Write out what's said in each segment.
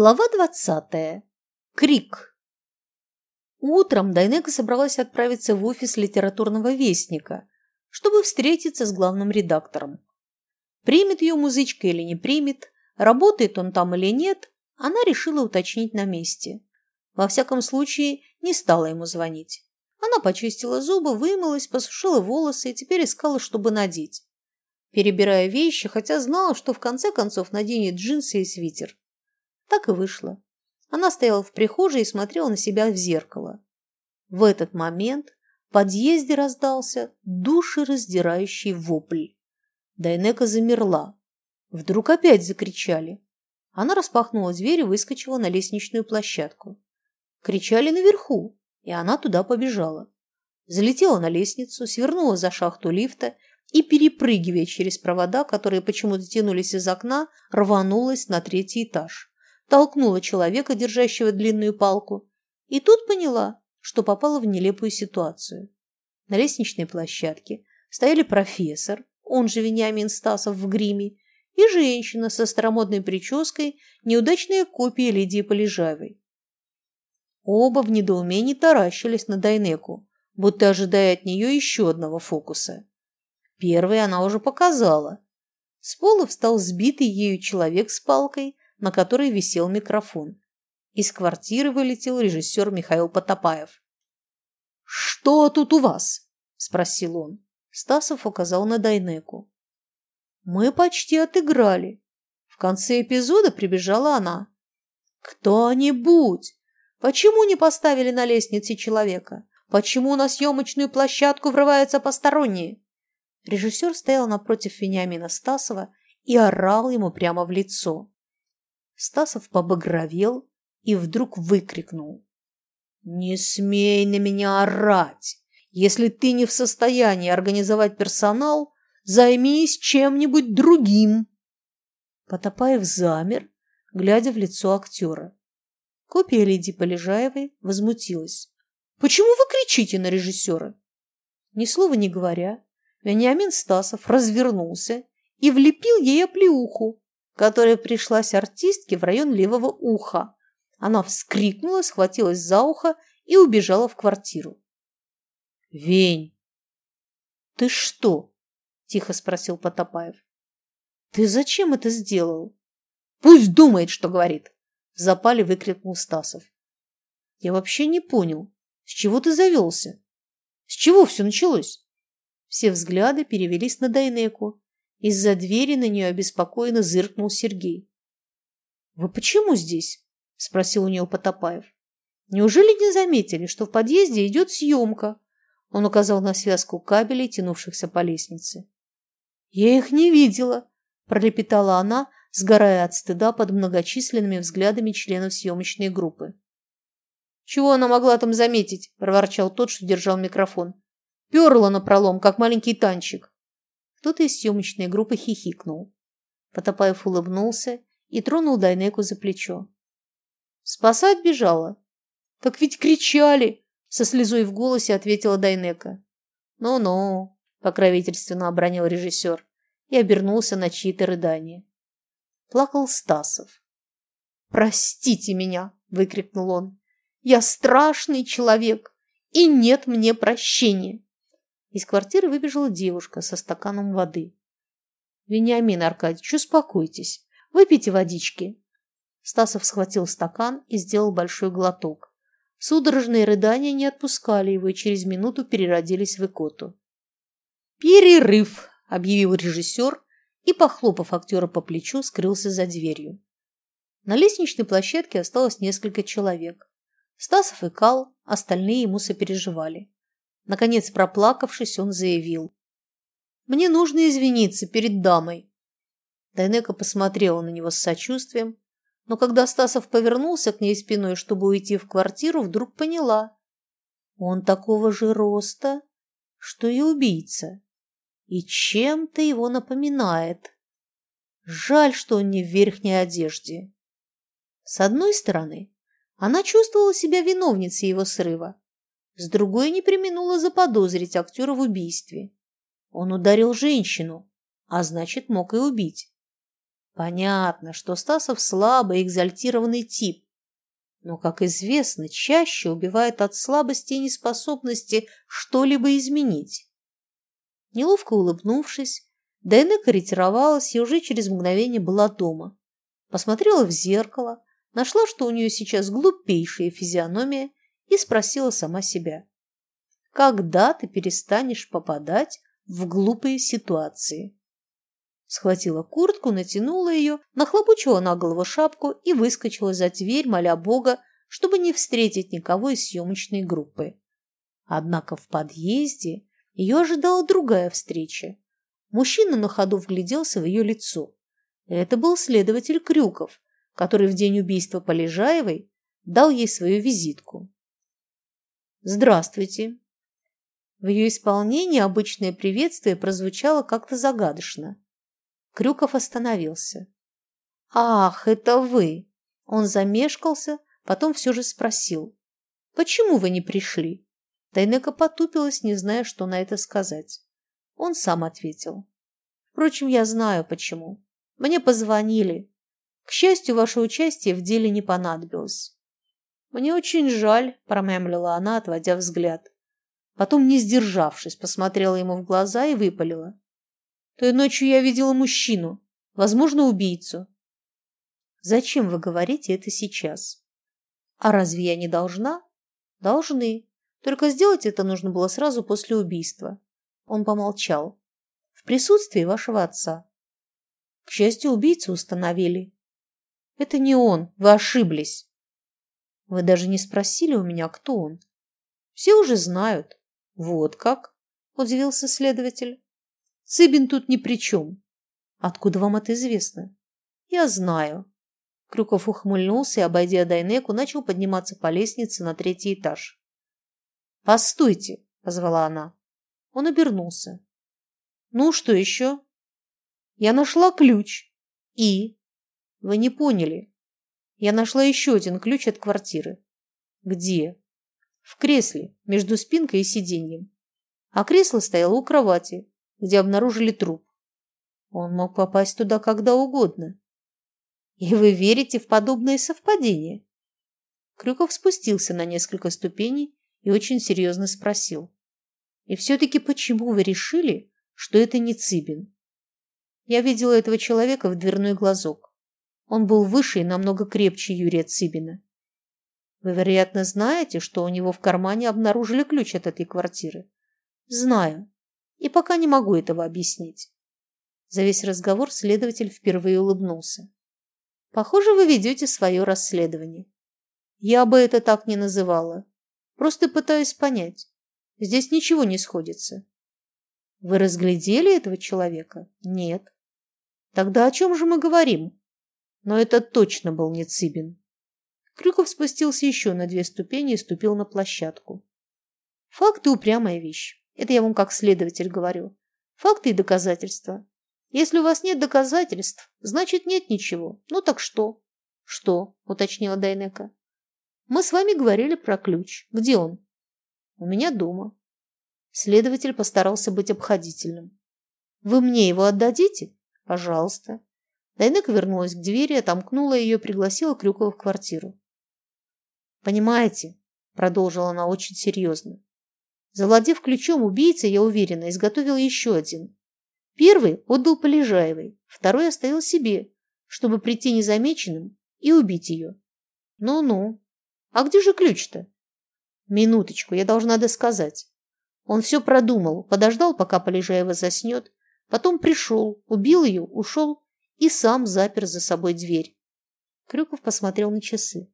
Глава двадцатая. Крик. Утром Дайнека собралась отправиться в офис литературного вестника, чтобы встретиться с главным редактором. Примет ее музычка или не примет, работает он там или нет, она решила уточнить на месте. Во всяком случае, не стала ему звонить. Она почистила зубы, вымылась, посушила волосы и теперь искала, чтобы надеть. Перебирая вещи, хотя знала, что в конце концов наденет джинсы и свитер. Так и вышло. Она стояла в прихожей и смотрела на себя в зеркало. В этот момент в подъезде раздался душераздирающий вопль. Дайнека замерла. Вдруг опять закричали. Она распахнула дверь и выскочила на лестничную площадку. Кричали наверху, и она туда побежала. Залетела на лестницу, свернула за шахту лифта и, перепрыгивая через провода, которые почему-то тянулись из окна, рванулась на третий этаж толкнула человека, держащего длинную палку, и тут поняла, что попала в нелепую ситуацию. На лестничной площадке стояли профессор, он же Вениамин Стасов в гриме, и женщина со старомодной прической, неудачная копия Лидии Полежаевой. Оба в недоумении таращились на Дайнеку, будто ожидая от нее еще одного фокуса. Первый она уже показала. С пола встал сбитый ею человек с палкой, на которой висел микрофон. Из квартиры вылетел режиссер Михаил Потопаев. «Что тут у вас?» – спросил он. Стасов указал на Дайнеку. «Мы почти отыграли. В конце эпизода прибежала она. Кто-нибудь! Почему не поставили на лестнице человека? Почему на съемочную площадку врываются посторонние?» Режиссер стоял напротив Вениамина Стасова и орал ему прямо в лицо. Стасов побагровел и вдруг выкрикнул. «Не смей на меня орать! Если ты не в состоянии организовать персонал, займись чем-нибудь другим!» Потопаев замер, глядя в лицо актера. Копия Лидии Полежаевой возмутилась. «Почему вы кричите на режиссера?» Ни слова не говоря, Вениамин Стасов развернулся и влепил ей оплеуху, которая пришлась артистке в район левого уха. Она вскрикнула, схватилась за ухо и убежала в квартиру. «Вень, ты что?» – тихо спросил Потопаев. «Ты зачем это сделал?» «Пусть думает, что говорит!» – в запале выкрикнул Стасов. «Я вообще не понял, с чего ты завелся? С чего все началось?» Все взгляды перевелись на Дайнеку, из-за двери на нее обеспокоенно зыркнул Сергей. «Вы почему здесь?» – спросил у него Потопаев. «Неужели не заметили, что в подъезде идет съемка?» Он указал на связку кабелей, тянувшихся по лестнице. «Я их не видела», – пролепетала она, сгорая от стыда под многочисленными взглядами членов съемочной группы. «Чего она могла там заметить?» – проворчал тот, что держал микрофон. «Перла напролом, как маленький танчик». Кто-то из съемочной группы хихикнул. Потопаев улыбнулся и тронул Дайнеку за плечо. «Спасать бежала?» «Так ведь кричали!» — со слезой в голосе ответила Дайнека. «Ну-ну», — покровительственно обронил режиссер и обернулся на чьи-то рыдания. Плакал Стасов. «Простите меня!» — выкрикнул он. «Я страшный человек, и нет мне прощения!» Из квартиры выбежала девушка со стаканом воды. «Вениамин Аркадьевич, успокойтесь. Выпейте водички». Стасов схватил стакан и сделал большой глоток. Судорожные рыдания не отпускали его и через минуту переродились в икоту. «Перерыв!» – объявил режиссер и, похлопав актера по плечу, скрылся за дверью. На лестничной площадке осталось несколько человек. Стасов и Кал, остальные ему сопереживали. Наконец, проплакавшись, он заявил. «Мне нужно извиниться перед дамой». Дайнека посмотрела на него с сочувствием, но когда Стасов повернулся к ней спиной, чтобы уйти в квартиру, вдруг поняла. Он такого же роста, что и убийца, и чем-то его напоминает. Жаль, что он не в верхней одежде. С одной стороны, она чувствовала себя виновницей его срыва, с другой не применула заподозрить актера в убийстве. Он ударил женщину, а значит, мог и убить. Понятно, что Стасов слабый, экзальтированный тип. Но, как известно, чаще убивает от слабости и неспособности что-либо изменить. Неловко улыбнувшись, Дайнека ретировалась и уже через мгновение была дома. Посмотрела в зеркало, нашла, что у нее сейчас глупейшая физиономия, и спросила сама себя. «Когда ты перестанешь попадать в глупые ситуации?» Схватила куртку, натянула ее, нахлобучила на голову шапку и выскочила за дверь, моля Бога, чтобы не встретить никого из съемочной группы. Однако в подъезде ее ожидала другая встреча. Мужчина на ходу вгляделся в ее лицо. Это был следователь Крюков, который в день убийства Полежаевой дал ей свою визитку. «Здравствуйте». В ее исполнении обычное приветствие прозвучало как-то загадочно. Крюков остановился. «Ах, это вы!» Он замешкался, потом все же спросил. «Почему вы не пришли?» Тайнека потупилась, не зная, что на это сказать. Он сам ответил. «Впрочем, я знаю, почему. Мне позвонили. К счастью, ваше участие в деле не понадобилось». «Мне очень жаль», – промямлила она, отводя взгляд. Потом, не сдержавшись, посмотрела ему в глаза и выпалила. Той ночью я видела мужчину, возможно, убийцу. Зачем вы говорите это сейчас? А разве я не должна? Должны. Только сделать это нужно было сразу после убийства. Он помолчал. В присутствии вашего отца. К счастью, убийцу установили. Это не он, вы ошиблись. Вы даже не спросили у меня, кто он. Все уже знают. Вот как? Удивился следователь. Цыбин тут ни при чем. Откуда вам это известно? Я знаю. Крюков ухмыльнулся и, обойдя Дайнеку, начал подниматься по лестнице на третий этаж. «Постойте!» – позвала она. Он обернулся. «Ну, что еще?» «Я нашла ключ. И?» «Вы не поняли. Я нашла еще один ключ от квартиры». «Где?» «В кресле, между спинкой и сиденьем. А кресло стояло у кровати, где обнаружили труп. Он мог попасть туда когда угодно. И вы верите в подобные совпадения? Крюков спустился на несколько ступеней и очень серьезно спросил. И все-таки почему вы решили, что это не Цыбин? Я видела этого человека в дверной глазок. Он был выше и намного крепче Юрия Цыбина. Вы, вероятно, знаете, что у него в кармане обнаружили ключ от этой квартиры? Знаю и пока не могу этого объяснить. За весь разговор следователь впервые улыбнулся. Похоже, вы ведете свое расследование. Я бы это так не называла. Просто пытаюсь понять. Здесь ничего не сходится. Вы разглядели этого человека? Нет. Тогда о чем же мы говорим? Но это точно был не Цыбин. Крюков спустился еще на две ступени и ступил на площадку. Факты – упрямая вещь. Это я вам как следователь говорю. Факты и доказательства. Если у вас нет доказательств, значит нет ничего. Ну так что? Что? Уточнила Дайнека. Мы с вами говорили про ключ. Где он? У меня дома. Следователь постарался быть обходительным. Вы мне его отдадите? Пожалуйста. Дайнека вернулась к двери, отомкнула ее и пригласила Крюкова в квартиру. Понимаете, продолжила она очень серьезно, Завладев ключом убийца, я уверена, изготовил еще один. Первый отдал Полежаевой, второй оставил себе, чтобы прийти незамеченным и убить ее. Ну-ну. А где же ключ-то? Минуточку, я должна досказать. Он все продумал, подождал, пока Полежаева заснет, потом пришел, убил ее, ушел и сам запер за собой дверь. Крюков посмотрел на часы.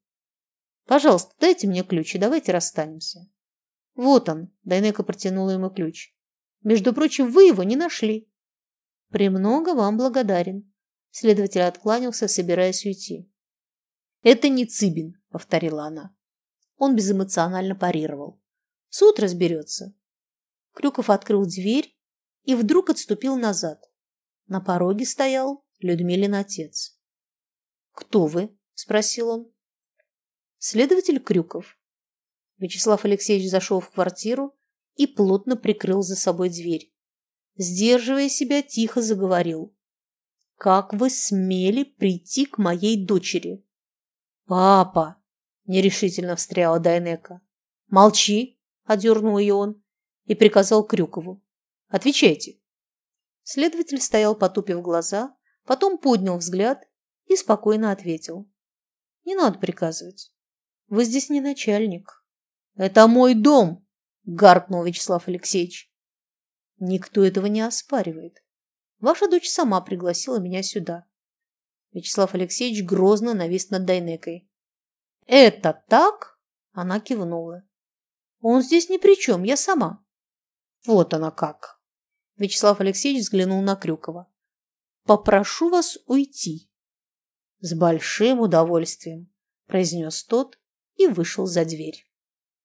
«Пожалуйста, дайте мне ключ и давайте расстанемся». Вот он, Дайнека протянула ему ключ. Между прочим, вы его не нашли. Премного вам благодарен. Следователь откланялся, собираясь уйти. Это не Цыбин, повторила она. Он безэмоционально парировал. Суд разберется. Крюков открыл дверь и вдруг отступил назад. На пороге стоял Людмилин отец. «Кто вы?» – спросил он. «Следователь Крюков. Вячеслав Алексеевич зашел в квартиру и плотно прикрыл за собой дверь. Сдерживая себя, тихо заговорил. как вы смели прийти к моей дочери? Папа, нерешительно встряла Дайнека. Молчи, одернул ее он и приказал Крюкову. Отвечайте. Следователь стоял, потупив глаза, потом поднял взгляд и спокойно ответил. Не надо приказывать. Вы здесь не начальник. Это мой дом, гаркнул Вячеслав Алексеевич. Никто этого не оспаривает. Ваша дочь сама пригласила меня сюда. Вячеслав Алексеевич грозно навис над Дайнекой. «Это так?» Она кивнула. «Он здесь ни при чем, я сама». «Вот она как!» Вячеслав Алексеевич взглянул на Крюкова. «Попрошу вас уйти». «С большим удовольствием», – произнес тот и вышел за дверь.